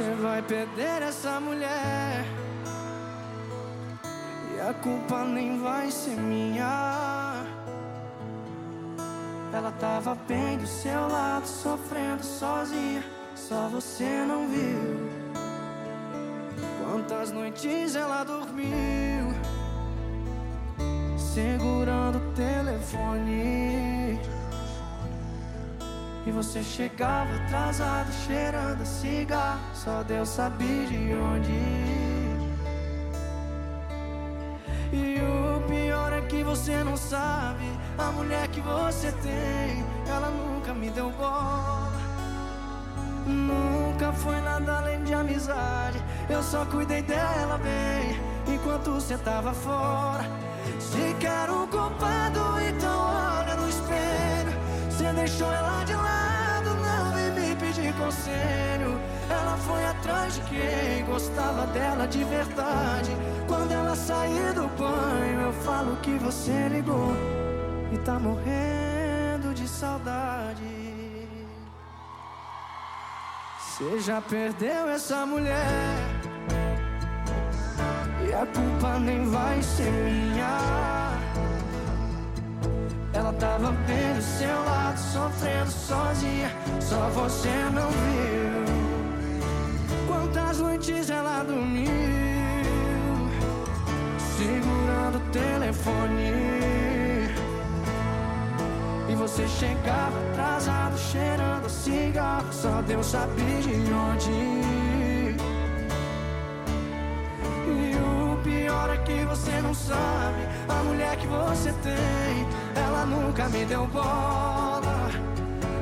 Você vai perder essa mulher. E a culpa nem vai ser minha. Ela tava bem do seu lado, sofrendo sozinha. Só você não viu. Quantas noites ela dormiu, segurando E você chegava atrasado, cheirando a cigarro. Só Deus sabia de onde ir. E o pior é que você não sabe. A mulher que você tem, ela nunca me deu bola. Nunca foi nada além de amizade. Eu só cuidei dela bem enquanto você tava fora. Se quer um culpado, então olha no espelho. Você deixou ela conselho. Ela foi atrás de quem gostava dela de verdade. Quando ela sair do banho, eu falo que você ligou e tá morrendo de saudade. Você já perdeu essa mulher E a culpa nem vai ser minha tava bem do seu lado, sofrendo sozinha. Só você não viu. Quantas noites ela dormiu? Segurando o telefone. E você chegava atrasado, cheirando cigarro. Só Deus sabe de onde E o pior é que você não sabe A mulher que você tem Ela nunca me deu bola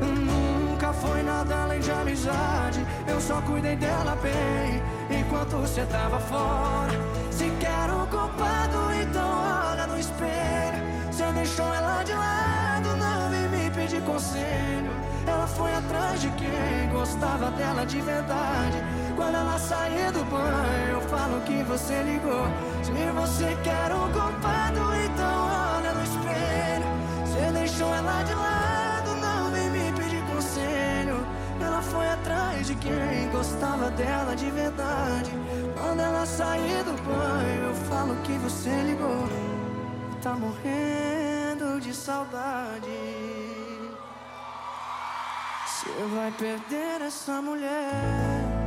Nunca foi nada além de amizade. Eu só cuidei dela bem Enquanto você tava fora. Se quer um culpado, então olha no espelho. Você deixou ela de lado Não vem me pedir conselho. Ela foi atrás de quem gostava dela de verdade. Quando ela sair do banho Eu falo que você ligou. Se você quer um culpado, então olha de quem gostava dela de verdade. Quando ela sair do banho Eu falo que você ligou. Tá morrendo de saudade. Você vai perder essa mulher.